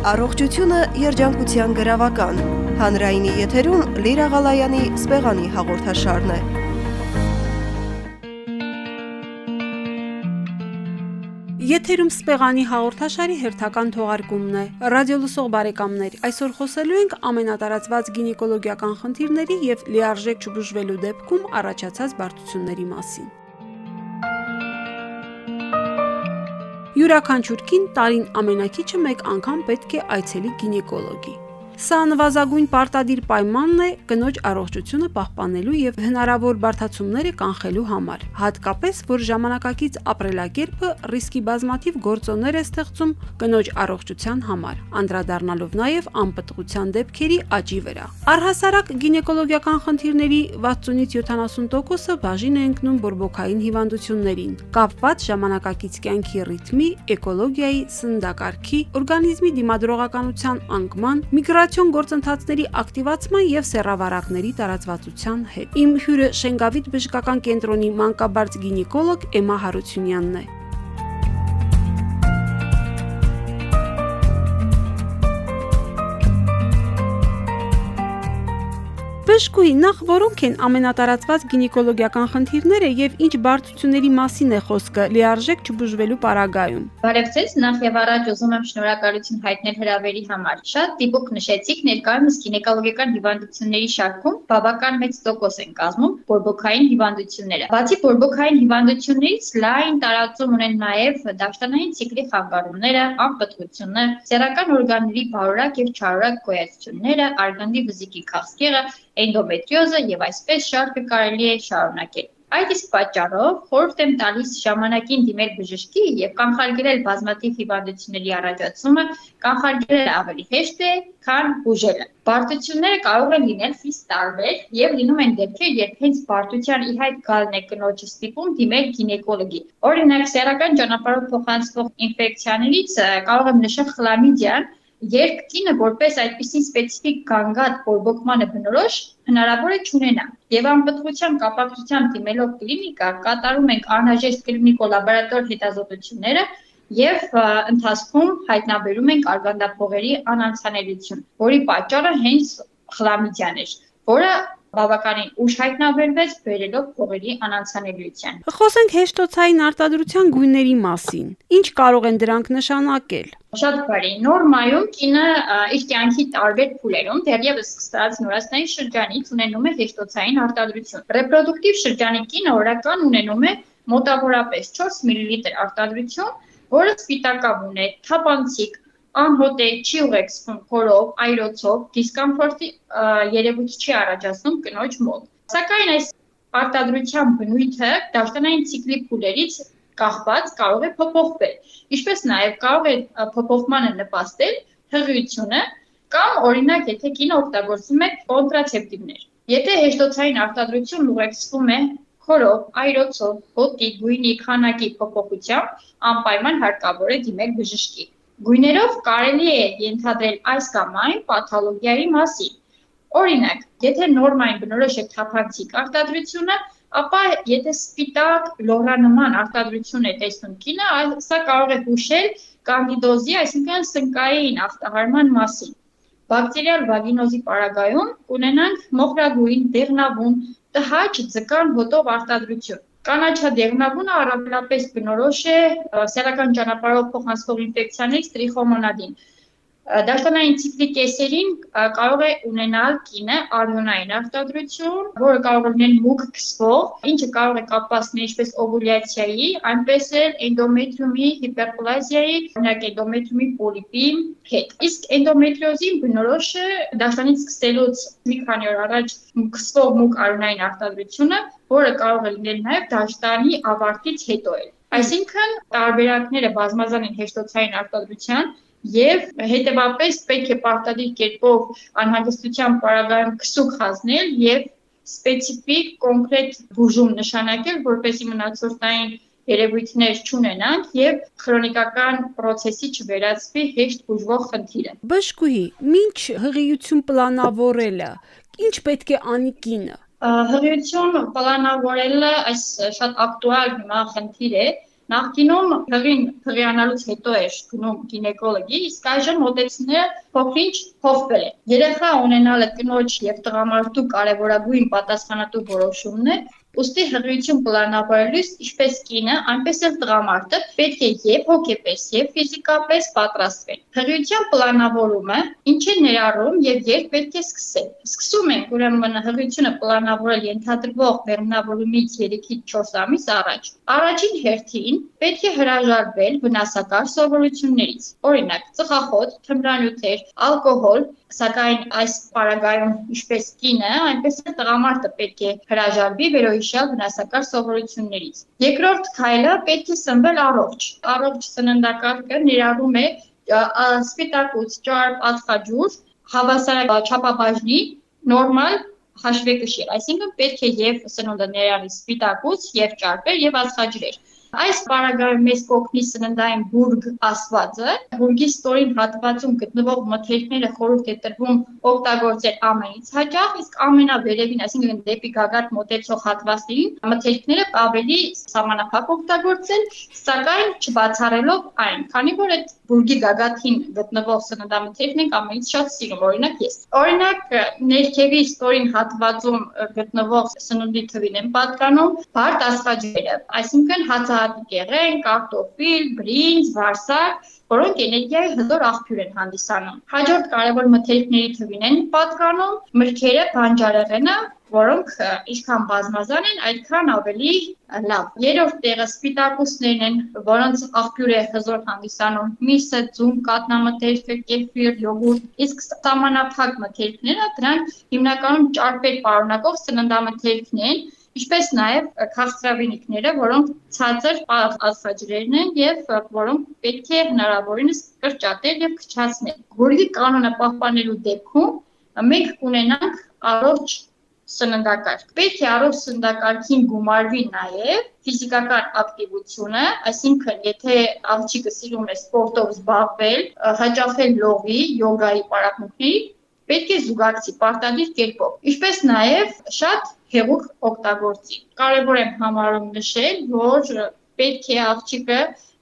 Առողջությունը երջանկության գրավական։ Հանրայինի եթերում Լիրա Ղալայանի սպեղանի հաղորդաշարն է։ Եթերում սպեղանի հաղորդաշարի հերթական թողարկումն է։ Ռադիո լսող բարեկամներ, այսօր խոսելու ենք ամենատարածված գինեկոլոգիական խնդիրների եւ լիարժեք չբուժվելու դեպքում առաջացած բարդությունների մասին։ Յուրաքանչյուր կին տարին ամենակիչը մեկ անգամ պետք է այցելի գինեկոլոգի։ Սա նվազագույն պարտադիր պայմանն է կնոջ առողջությունը պահպանելու եւ հնարավոր բարդացումները կանխելու համար, հատկապես որ ժամանակակից ապրելակերպը ռիսկի բազմաթիվ գործոններ է ստեղծում կնոջ առողջության համար, անդրադառնալով նաեւ անպտղության դեպքերի աճի վրա։ Առհասարակ գինեկոլոգիական խնդիրների 60-ից 70%-ը բաժին է ընկնում բորբոքային հիվանդություններին, կապված ժամանակակից կյանքի ռիթմի, էկոլոգիայի, սննդակարգի, օրգանիզմի դիմադրողականության անկման, միգրա Ինտեգրացիոն գործընթացների ակտիվացման եւ սեռավարակների տարածվածության հետ։ Իմ հյուրը Շենգավիթ բժշկական կենտրոնի մանկաբարձ գինեկոլոգ Էմա Հարությունյանն է։ Բժշկուհի, նախ որոնք են ամենատարածված գինեկոլոգիական խնդիրները եւ ինչ բարդությունների մասին է խոսքը լիարժեք չբուժվելու պարագայում։ Բարև ձեզ, նախ եւ առաջ ուզում եմ շնորհակալություն հայտնել հրավերի համար։ Շատ դիպուկ նշեցիք ներկայումս գինեկոլոգիական հիվանդությունների շարքում բավական մեծ տոկոս են կազմում բորբոքային հիվանդությունները։ Բացի բորբոքային հիվանդություններից լայն տարածում ունեն նաեւ դաշտանային ցիկլի խանգարումները, անպտղությունը, սեռական օրգանների բարորակ եւ չարորակ գոյացությունները, արգանդի վզիկի քաղցկեղը, էնդոմետրիոզը եւ այսպես շարքը կարելի է շարունակել։ Այդ իսկ պատճառով խորհուրդ եմ տալիս ժամանակին դիմել բժշկի եւ կանխարգելել բազմաթիվ հիվանդությունների առաջացումը, կանխարգելելը ավելի հեշտ է, քան բուժելը։ Բարդությունները կարող են լինել խիստ տարբեր եւ լինում են դեպքեր, երբ հենց բարդության ի հայտ գալն է կնոջը ստիպում դիմել գինեկոլոգի։ Օրինակ, սեռական ճանապարհով փոխանցվող ինֆեկցիաներից կարող եմ նշել խլամիդիան, երբ կինը որպես այդպիսի սպეციფიկ գանգատ բորբոքմանը բնորոշ հնարավոր է չունենա եւ անպտղության կապակցությամբ դիմելով կլինիկա կատարում ենք անհրաժեշտ կլինիկո-լաբորատոր հետազոտությունները եւ ընթացքում հայտնաբերում ենք արգանդափողերի անանցանելիություն, որի պատճառը հենց խլամիդիան է, որը բավականին ուշ հայտնաբերվեց բերելով փողերի անանցանելիության։ Խոսենք հեշտոցային արտադրության գույների մասին։ Ինչ կարող են դրանք նշանակել։ Շատ բարի։ Նորմայում կինը իր կյանքի տարբեր փուլերում դեռևս սկսած նորաստային շրջանից ունենում է հեշտոցային արտադրություն։ Ռեպրոդուկտիվ շրջանի կինը օրական ունենում է մոտավորապես 4 մլ արտադրություն, որը սպիտակավ ունե, թափանցիկ, անհոտ է, չի ուղեկցվում փորով, այրոցով, դիսկոմֆորտի երևույթ չի առաջացնում կնոջ մոտ։ Սակայն այս արտադրության բնույթը դաշտանային ցիկլի փուլերից կախված կարող է փոփոխվել։ Ինչպես նաև կարող է փոփոխմանը նպաստել հղիությունը կամ օրինակ եթե կինը օգտագործում է կոնտրացեպտիվներ։ Եթե հեշտոցային արտադրությունն ուղեկցվում է խորով, այրոցով, հոտի, գույնի, քանակի փոփոխությամբ, անպայման հարկավոր է դիմել բժշկի։ Գույներով կարելի է ենթադրել այս կամ այն պաթոլոգիայի մասին։ Օրինակ, եթե նորմային բնորոշ է թափանցիկ արտադրությունը, ապա եթե սպիտակ լորանման արտադրություն է տեսնում կինը, սա կարող է հուշել կանդիդոզի, այսինքն սնկային ախտահարման մասին։ Բակտերիալ վագինոզի պարագայում կունենանք մոխրագույն, դեղնավուն, տհաճ ձկան հոտով արտադրություն։ Կանաչադեղնավունը առավելապես բնորոշ է սեռական ճանապարհով փոխանցվող ինֆեկցիաներից տրիխոմոնադին։ Դաշտանային ցիկլի կեսերին կարող է ունենալ կինը արյունային արտադրություն, որը կարող է լինել մուգ քսվող, ինչը կարող է կապված լինել ինչպես օվուլյացիայի, այնպես էլ էնդոմետրիումի հիպերպլազիայի, օրինակ էնդոմետրիումի պոլիպի հետ։ Իսկ էնդոմետրիոզին բնորոշ է դաշտանից սկսելուց մի քանի օր առաջ քսվող մուգ արյունային արտադրությունը, որը կարող է լինել նաև դաշտանի ավարտից հետո Այսինքն տարբերակները բազմազան են հեշտոցային արտադրության եւ հետեւապես պետք է պարտադիր կերպով անհանգստության պարագայում քսուկ հանձնել եւ սպეციფიկ կոնկրետ բուժում նշանակել, որպեսզի մնացորդային երևույթներ չունենանք եւ քրոնիկական process-ի չվերածվի հեշտ բուժվող խնդիրը։ Բժշկուհի, ինչ հղիություն պլանավորելը, ինչ պետք է անի կինը։ Հղիություն պլանավորելը այս շատ ակտուալ հիմա խնդիր է, Նախկինում հղին հղիանալուց հետո էր գնում գինեկոլոգի, իսկ այժմ մոտեցները փոքրինչ փոխվել է։ Երեխա ունենալը կնոջ եւ տղամարդու կարևորագույն պատասխանատու որոշումն է, Ոստի հղիություն պլանավորելուց ինչպես կինը, այնպես էլ տղամարդը պետք է եւ հոգեպես եւ ֆիզիկապես պատրաստվեն։ Հղիության պլանավորումը ինչ է ներառում եւ երբ պետք է սկսել։ Սկսում ենք ուրեմն հղիությունը պլանավորել ենթադրվող բեռնավորումից 3-ից 4 ամիս առաջ։ Առաջին հերթին պետք է հրաժարվել վնասակար սովորություններից։ Օրինակ, ծխախոտ, թմրանյութեր, ալկոհոլ, սակայն այս պարագայում ինչպես կինը, այնպես էլ տղամարդը պետք է հրաժարվի վերոհիշյալ վնասակար սովորություններից։ Երկրորդ քայլը պետք է սնվել առողջ։ Առողջ սննդակարգը ներառում է սպիտակուց, ճարպ, ածխաջուր, հավասար չափաբաժնի, նորմալ հաշվեկշիռ, այսինքն պետք է եւ սնունդը ներառի սպիտակուց եւ ճարպեր եւ ածխաջրեր։ Այս պարագայում մեզ կօգնի սննդային բուրգ ասվածը։ Բուրգի ստորին հատվածում գտնվող մթերքները խորհուրդ է տրվում օգտագործել ամենից հաճախ, իսկ ամենավերևին, այսինքն դեպի գագաթ մոտեցող հատվածներին մթերքները ավելի սահմանափակ օգտագործել, սակայն չբացառելով այն, քանի որ այդ բուրգի գագաթին գտնվող սննդամթերքն ենք ամենից շատ սիրում, օրինակ ես։ Օրինակ ներքևի ստորին հատվածում գտնվող սննդի թվին են պատկանում բարդ աստղաջրերը, այսինքն հացը հատիկեղեն, կարտոֆիլ, բրինձ, վարսակ, որոնք էներգիայի հզոր աղբյուր են հանդիսանում։ Հաջորդ կարևոր մթերքների թվին են պատկանում մրգերը, բանջարեղենը, որոնք ինչքան բազմազան են, այդքան ավելի լավ։ Երրորդ տեղը սպիտակուսներն են, որոնց աղբյուր է հզոր հանդիսանում միսը, ձուն, կատնամթերքը, կեֆիր, յոգուրտ, իսկ սահմանափակ մթերքները դրանք հիմնականում ճարպեր պարունակող սննդամթերքն են, ինչպես նաև քաղցրավենիքները, որոնք ցածր աստղաջրերն են եւ որոնք պետք է հնարավորինս կրճատել եւ քչացնել։ Գորգի կանոնը պահպանելու դեպքում մենք կունենանք առողջ սննդակարգ։ Պետք է առողջ սննդակարգին գումարվի նաև ֆիզիկական ակտիվությունը, այսինքն եթե աղջիկը սիրում է սպորտով զբաղվել, հաճախել լողի, յոգայի պարապմունքների, պետք է զուգակցի պարտադիր կերպով։ Ինչպես նաև շատ հեղուկ օգտագործի։ Կարևոր եմ համարում նշել, որ պետք է աղջիկը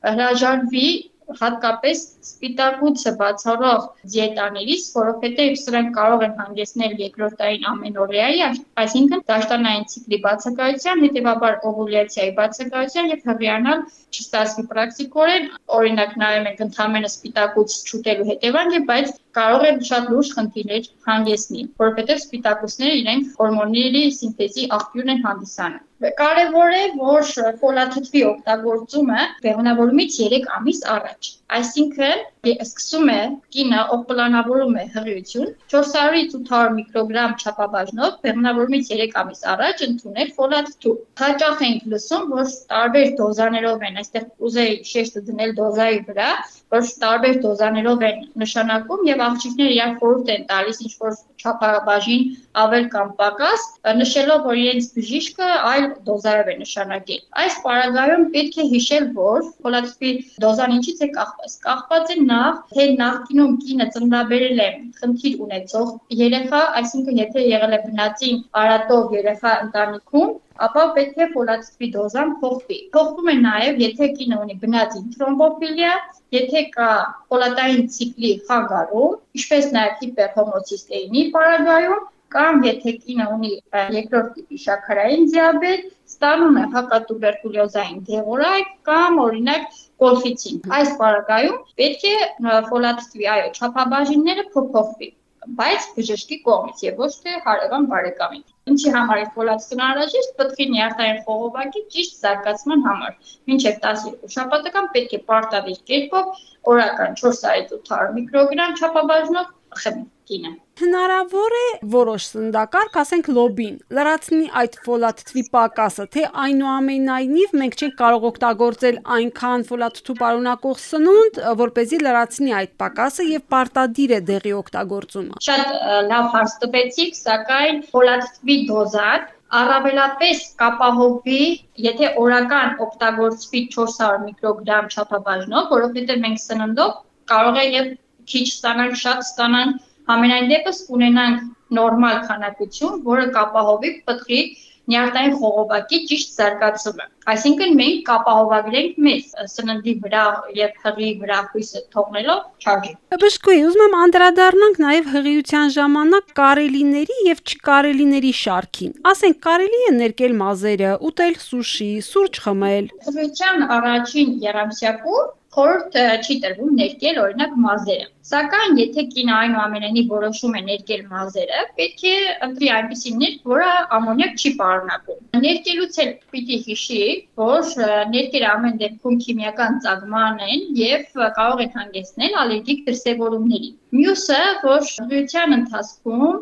հրաժարվի հատկապես սպիտակուցը բացառող դիետաներից, որովհետև սրանք կարող են հանգեցնել երկրորդային ամենօրյայի, այսինքն դաշտանային ցիկլի բացակայության, հետևաբար օվուլյացիայի բացակայության եւ հղիանալ չստացվի պրակտիկորեն, օրինակ նայում ենք ընդհանրապես սպիտակուց չուտելու հետևանքը, բայց կարող է շատ լուրջ խնդիրներ հանգեցնի, որովհետև սպիտակուցները իրենք հորմոնների սինթեզի աղբյուրն են հանդիսանում։ Կարևոր է, որ ֆոլաթթվի օգտագործումը բեղմնավորումից 3 ամիս առաջ։ Այսինքն, սկսում է կինը, ով պլանավորում է հղիություն, 400-ից 800 միկրոգրամ չափաբաժնով բեղմնավորումից 3 ամիս առաջ ընդունել ֆոլաթթու։ Հաճախ ենք լսում, որ տարբեր դոզաներով են, այստեղ ուզեի շեշտը դնել դոզայի վրա, որ տարբեր դոզաներով են նշանակում եւ աղջիկները երբ խորհուրդ են տալիս ինչ որ չափաբաժին ավել կամ պակաս, նշելով, որ իրենց բժիշկը այլ դոզայով է նշանակել։ Այս պարագայում պետք է հիշել, որ ֆոլատիպի դոզան ինչից է կախված։ Կախված է նախ, թե նախկինում կինը ծննդաբերել է խնդիր ունեցող երեխա, այսինքն եթե եղել է բնածին արատով երեխա ընտանիքում, ապա պետք է ֆոլատիպի դոզան փոխվի։ Փոխվում է նաև, եթե կինը ունի բնածին թրոմբոֆիլիա, եթե կա ֆոլատային ցիկլի խանգարում, ինչպես նաև հիպերհոմոցիստեինի պարագայում, կամ եթե կինը ունի երկրորդ տիպի շաքարային դիաբետ, ստանում է հակատուբերկուլյոզային դեղորայք կամ օրինակ կոլֆիցին։ Այս պարագայում պետք է ֆոլատիվի այո չափաբաժինները փոփոխվի բայց բժշկի կողմից եւ ոչ թե հարևան բարեկամի։ Ինչի համար է ֆոլացիան անհրաժեշտ պտղի նյարդային խողովակի ճիշտ զարգացման համար։ Մինչև 12 շաբաթական պետք է պարտադիր կերպով օրական 400-ից 800 միկրոգրամ չափաբաժնով խմի կինը։ Հնարավոր է որոշ սննդակարգ, ասենք լոբին, լրացնի այդ ֆոլաթթվի պակասը, թե այնուամենայնիվ մենք չենք կարող օգտագործել այնքան ֆոլաթթու պարունակող սնունդ, որ เป զի լրացնի այդ պակասը եւ պարտադիր է դեղի օգտագործումը։ Շատ լավ հարց տվեցիք, սակայն ֆոլաթթվի դոզան առավելապես կապահովի, եթե օրական օգտագործվի 400 միկրոգրամ չափաբաժնով, որովհետև մենք սննդով կարող է եւ քիչ ստանանք, շատ ստանանք, Համենայն դեպս կունենանք նորմալ քանակություն, որը կապահովի պտղի նյարդային խողովակի ճիշտ զարգացումը։ Այսինքն մենք կապահովագրենք մեզ սննդի վրա եւ հղի վրա հույսը թողնելով չարժի։ Բժշկուի, ուզում եմ անդրադառնանք նաեւ հղիության ժամանակ կարելիների եւ չկարելիների շարքին։ Ասենք կարելի է ներկել մազերը, ուտել սուշի, սուրճ խմել։ Հղիության առաջին երամսյակում խորհուրդ չի տրվում ներկել օրինակ մազերը։ Սակայն եթե կինը այնուամենայնիվ որոշում է ներկել մազերը, պետք է ընտրի այնպիսի ներք, որը ամոնիակ չի պարունակում։ Ներկելուց էլ պիտի հիշի, որ ներկերը ամեն դեպքում քիմիական ծագման են եւ կարող են հանգեցնել ալերգիկ դրսևորումների։ Մյուսը, որ հղիության ընթացքում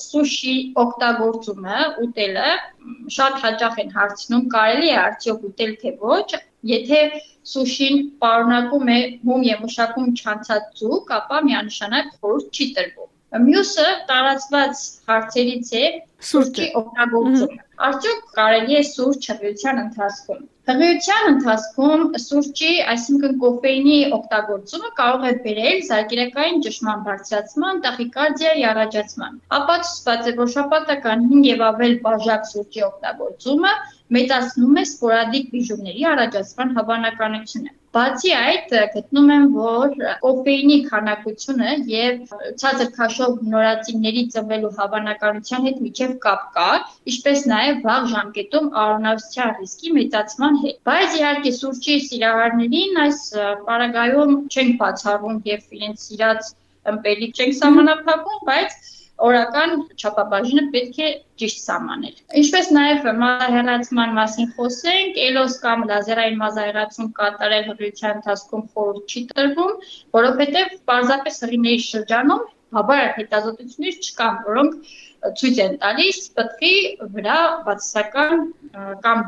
սուշի օգտագործումը, ուտելը շատ հաճախ են հարցնում, կարելի է արդյոք ուտել թե ոչ, եթե սուշին պարունակում է հում եւ մշակում չանցած ձուկ, ապա միանշանակ խորհուրդ չի տրվում։ Մյուսը տարածված հարցերից է սուրճի օգտագործումը։ Արդյոք կարելի է սուրճ հղիության ընթացքում։ Հղիության ընթացքում սուրճի, այսինքն կոֆեինի օգտագործումը կարող է բերել զարգերակային ճշմարտ բարձրացման, տախիկարդիայի առաջացման։ Ապացուցված է, որ շաբաթական 5 եւ ավել բաժակ սուրճի օգտագործումը մեծացնում է սպորադիկ բիժումների առաջացման հավանականությունը։ Բացի այդ, գտնում եմ, որ կոֆեինի քանակությունը եւ ցածր քաշով նորածինների ծնվելու հավանականության հետ միջև կապ կա, ինչպես նաեւ վաղ ժամկետում առողջության ռիսկի մեծացման հետ։ Բայց իհարկե սուրճի սիրահարներին այս պարագայում չենք բացառում եւ իրենց սիրած ըմպելիք չենք սահմանափակում, բայց օրական չափաբաժինը պետք է ճիշտ սահմանել։ Ինչպես նաև մազահեռացման մասին խոսենք, էլոս կամ լազերային մազահեռացում կատարել հղիության ընթացքում խորհուրդ չի տրվում, որովհետև պարզապես հղիների շրջանում հավար հետազոտություններ չկան, որոնք ցույց են տալիս պտղի վրա բացասական կամ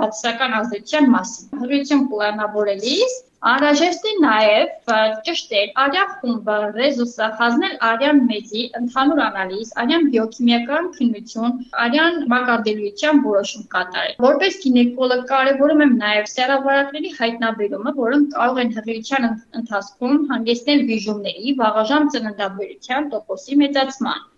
բացասական ազդեցության մասին։ Հղիություն պլանավորելիս Անհրաժեշտ է նաև ճշտել արյան խումբը, ռեզուսը, հանձնել արյան մեծի ընդհանուր անալիզ, արյան բիոքիմիական քննություն, արյան մակարդելիության որոշում կատարել։ Որպես գինեկոլոգ կարևորում եմ նաև սեռավարակների հայտնաբերումը, որոնք կարող են հղիության ընթացքում հանգեցնել վիժումների, վաղաժամ ծննդաբերության տոկոսի մեծացման։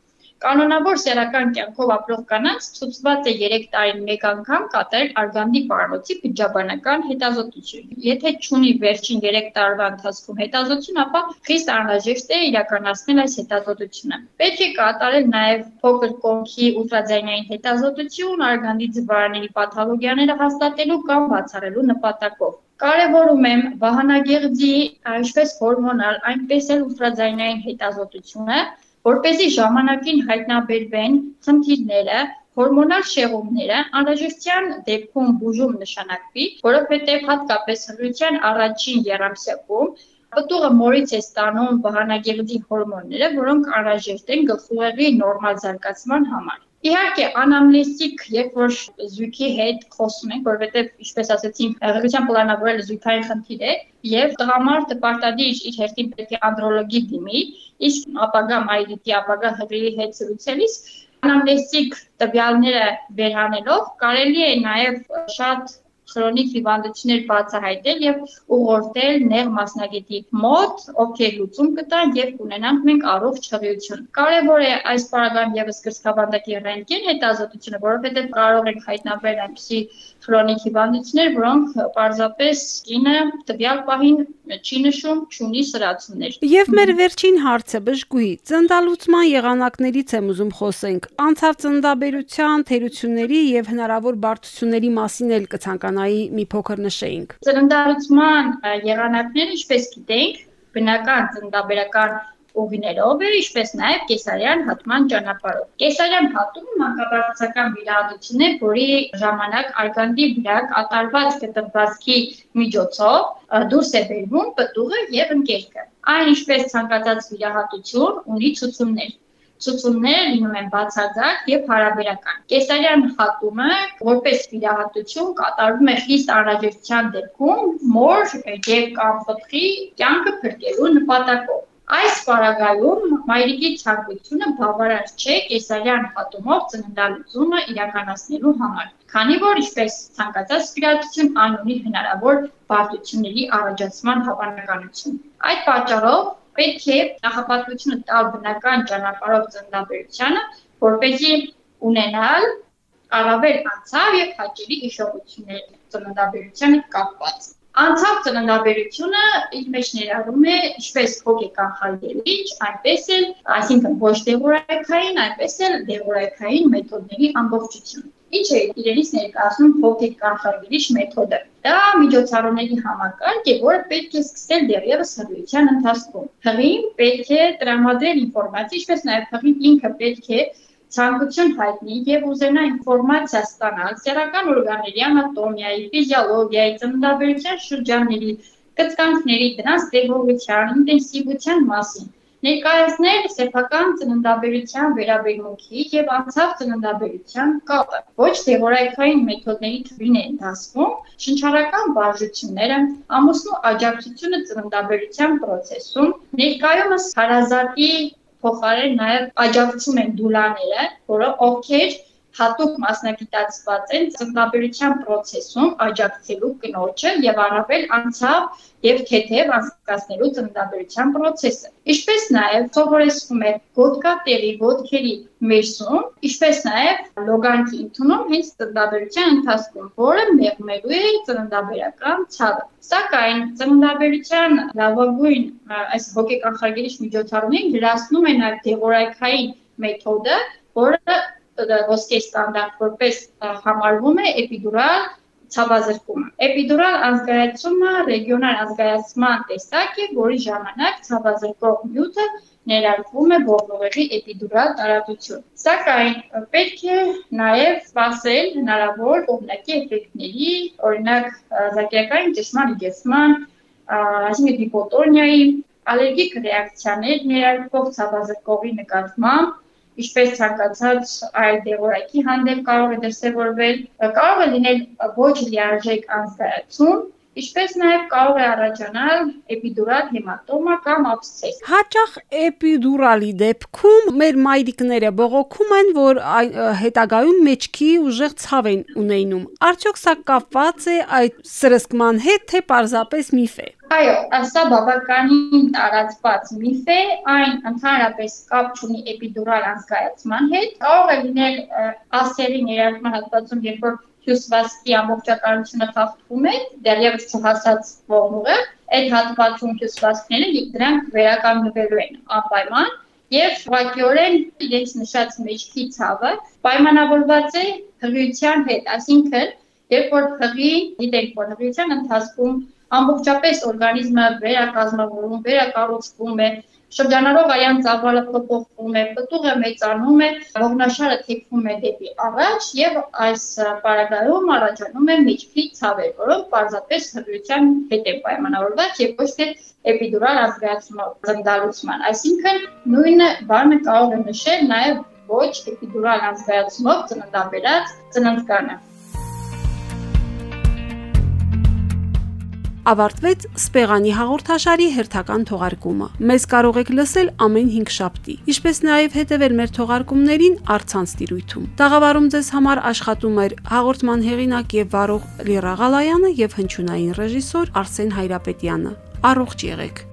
Կանոնավոր սեռական կյանքով ապրող կանանց ցուցված է 3 տարին մեկ անգամ կատարել արգանդի պարանոցի բջջաբանական հետազոտություն։ Եթե չունի վերջին 3 տարվա ընթացքում հետազոտություն, ապա խիստ անհրաժեշտ է իրականացնել այս հետազոտությունը։ Պետք է կատարել նաև փոքր կոնքի ուլտրաձայնային հետազոտություն արգանդի ձվարանների պաթոլոգիաները հաստատելու կամ բացառելու նպատակով։ Կարևորում եմ վահանագեղձի ինչպես հորմոնալ, այնպես էլ ուլտրաձայնային հետազոտությունը, որ เป զի ժամանակին հայտնաբերվեն խնդիրները, հորմոնալ շեղումները անհրաժեշտության դեպքում բուժում նշանակվի, որովհետև հատկապես հղիության առաջին երամսյակում պտուղը մորից է ստանում վահանագեղձի հորմոնները, որոնք անհրաժեշտ են գլխուղեղի նորմալ զարգացման համար։ Իհարկե, անամնեստիկ, երբ որ զույգի հետ խոսում ենք, որովհետև, ինչպես ասացինք, հղիության պլանավորելը զույգային խնդիր է, եւ տղամարդը պարտադիր իր հերթին պետք է անդրոլոգի դիմի, իսկ ապագա մայրիկի, ապագա հղիի հետ զրուցելիս անամնեստիկ տվյալները վերանելով կարելի է նաև շատ քրոնիկ հիվանդություններ բացահայտել եւ ուղղորդել նեղ մասնագետի մոտ, ովքեր լուծում կտան եւ կունենանք մենք առողջ հղիություն։ Կարևոր է այս պարագայում եւս կրծքավանդակի ռենտգեն հետազոտությունը, որովհետեւ կարող ենք հայտնաբերել այնպիսի քրոնիկ հիվանդություններ, որոնք պարզապես կինը տվյալ պահին չի նշում, չունի սրացումներ։ Եվ մեր վերջին հարցը բժշկուհի, ծնդալուցման եղանակներից եմ ուզում խոսենք։ Անցավ ծնդաբերության, թերությունների եւ հնարավոր բարդությունների մասին էլ կցանկանա Լեռնայի մի փոքր նշեինք։ Ծննդարուցման եղանակները, ինչպես գիտենք, բնական ծննդաբերական ուղիներով է, ինչպես նաև կեսարյան հատման ճանապարհով։ Կեսարյան հատումը մանկաբարձական վիրահատություն է, որի ժամանակ արգանդի վրա կատարված կտրվածքի միջոցով դուրս է բերվում պտուղը եւ ընկերքը։ Այն ինչպես ցանկացած վիրահատություն ունի ցուցումներ ցուցումները լինում են բացարձակ եւ հարաբերական։ Կեսարյան հատումը որպես վիրահատություն կատարվում է խիստ անհրաժեշտության դեպքում մոր եւ կամ պտղի կյանքը փրկելու նպատակով։ Այս պարագայում մայրիկի ցանկությունը բավարար չէ կեսարյան հատումով ծննդալուծումը իրականացնելու համար, քանի որ ինչպես ցանկացած վիրահատություն այն ունի հնարավոր բարդությունների առաջացման հավանականություն։ Այդ պատճառով պետք է նախապատվությունը տալ բնական ճանապարհով ծննդաբերությանը, որպեսզի ունենալ առավել անցավ եւ հաճելի հիշողություններ ծննդաբերության հետ կապված։ Անցավ ծննդաբերությունը իր մեջ ներառում է ինչպես հոգեկան խայելիչ, այնպես էլ, այսինքն ոչ դեղորայքային, այնպես էլ դեղորայքային մեթոդների ամբողջություն։ Ինչ է իրենից ներկայացնում հոգեկան խայելիչ մեթոդը։ Դա միջոցառումների համակարգ է, որը պետք է սկսել դեռևս հղիության ընթացքում։ Հղին պետք է տրամադրել ինֆորմացիա, ինչպես նաև հղին ինքը պետք է ցանկություն հայտնի եւ ուզենա ինֆորմացիա ստանալ սեռական օրգանների անատոմիայի, ֆիզիոլոգիայի, ծննդաբերության շրջանների, կծկանքների, դրանց տեխնոլոգիության, ինտենսիվության մասին ներկայացնել սեփական ծննդաբերության վերաբերմունքի եւ անցավ ծննդաբերության կապը։ Ոչ թեորիական մեթոդների թվին են դասվում շնչառական վարժությունները, ամուսնու աջակցությունը ծննդաբերության process-ում, ներկայումս հարազատի փոխարեն նաև աջակցում են դուլաները, որը ովքեր հատուկ մասնագիտացված են ծննդաբերության process-ում աջակցելու կնոջը եւ առավել անցավ եւ թեթև անցկացնելու ծննդաբերության process-ը։ Ինչպես նաեւ սովորեցվում է գոտկատերի, ոտքերի մերսում, ինչպես նաեւ լոգանքի ընդունում հենց ծննդաբերության ընթացքում, որը մեղմելու է ծննդաբերական ցավը։ Սակայն ծննդաբերության լավագույն այս հոգեկանխարգելիչ միջոցառումներին գրասնում է նաեւ դեղորայքային մեթոդը, որը ոսկե ստանդարտ որպես համարվում է էպիդուրալ ցավազրկումը։ Էպիդուրալ ազգայացումը ռեգիոնալ ազգայացման տեսակ է, որի ժամանակ ցավազրկող նյութը ներարկվում է բողբողի էպիդուրալ տարածություն։ Սակայն պետք է նաև սпасել հնարավոր օգնակի էֆեկտների, օրինակ զակերակային ճշմարտ դեսման, այսինքն հիպոտոնիայի, ալերգիկ ռեակցիաներ ներարկող ցավազրկողի նկատմամբ ինչպես ցանկացած այլ դեղորայքի հանդեպ կարող է դրսևորվել, կարող է լինել ոչ լիարժեք անցկացում, Ինչպես նաև կարող է առաջանալ էպիդուրալ հեմատոմա կամ աբսցես։ Հաճախ էպիդուրալի դեպքում մեր մայրիկները բողոքում են, որ հետագայում մեջքի ուժեղ ցավ են ունենում։ Արդյոք սա կապված է այդ սրսկման հետ, թե պարզապես միֆ է։ Այո, սա բավականին տարածված միֆ է, այն ընդհանրապես կապ չունի էպիդուրալ անցկացման հետ։ Կարող է լինել ասերի ներարկման հատվածում, երբ որ հյուսվածքի ամբողջականությունը խախտվում է, դեռևս չհասած ողնուղը, այդ հատվածում հյուսվածքները դրանք վերականգնվելու են անպայման եւ ուղղակիորեն իրենց նշած մեջքի ցավը պայմանավորված է հղիության հետ, այսինքն երբ որ հղի, գիտենք որ հղիության ընթացքում ամբողջապես օրգանիզմը վերակազմավորվում, վերակառուցվում է, Շրջանառող արյան ծավալը փոփոխվում է, պտուղը մեծանում է, ողնաշարը թեքվում է դեպի առաջ եւ այս պարագայում առաջանում է միջքի ցավեր, որոնք պարզապես հղիության հետ են պայմանավորված եւ ոչ թե էպիդուրալ ազգայացումով ծննդալուծման։ Այսինքն նույն բանը կարող է նշել նաեւ ոչ էպիդուրալ ազգայացումով ծննդաբերած ծննդկանը։ ավարտվեց Սպեղանի հաղորդաշարի հերթական թողարկումը։ Մեզ կարող եք լսել ամեն 5 շաբթի, ինչպես նաև հետևել մեր թողարկումներին առցանց տիրույթում։ Տաղավարում ձեզ համար աշխատում էր հաղորդման հեղինակ եւ վարող Լիրա Ղալայանը եւ հնչյունային ռեժիսոր Արսեն Հայրապետյանը։ Առողջ եղեք։